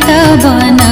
Lalit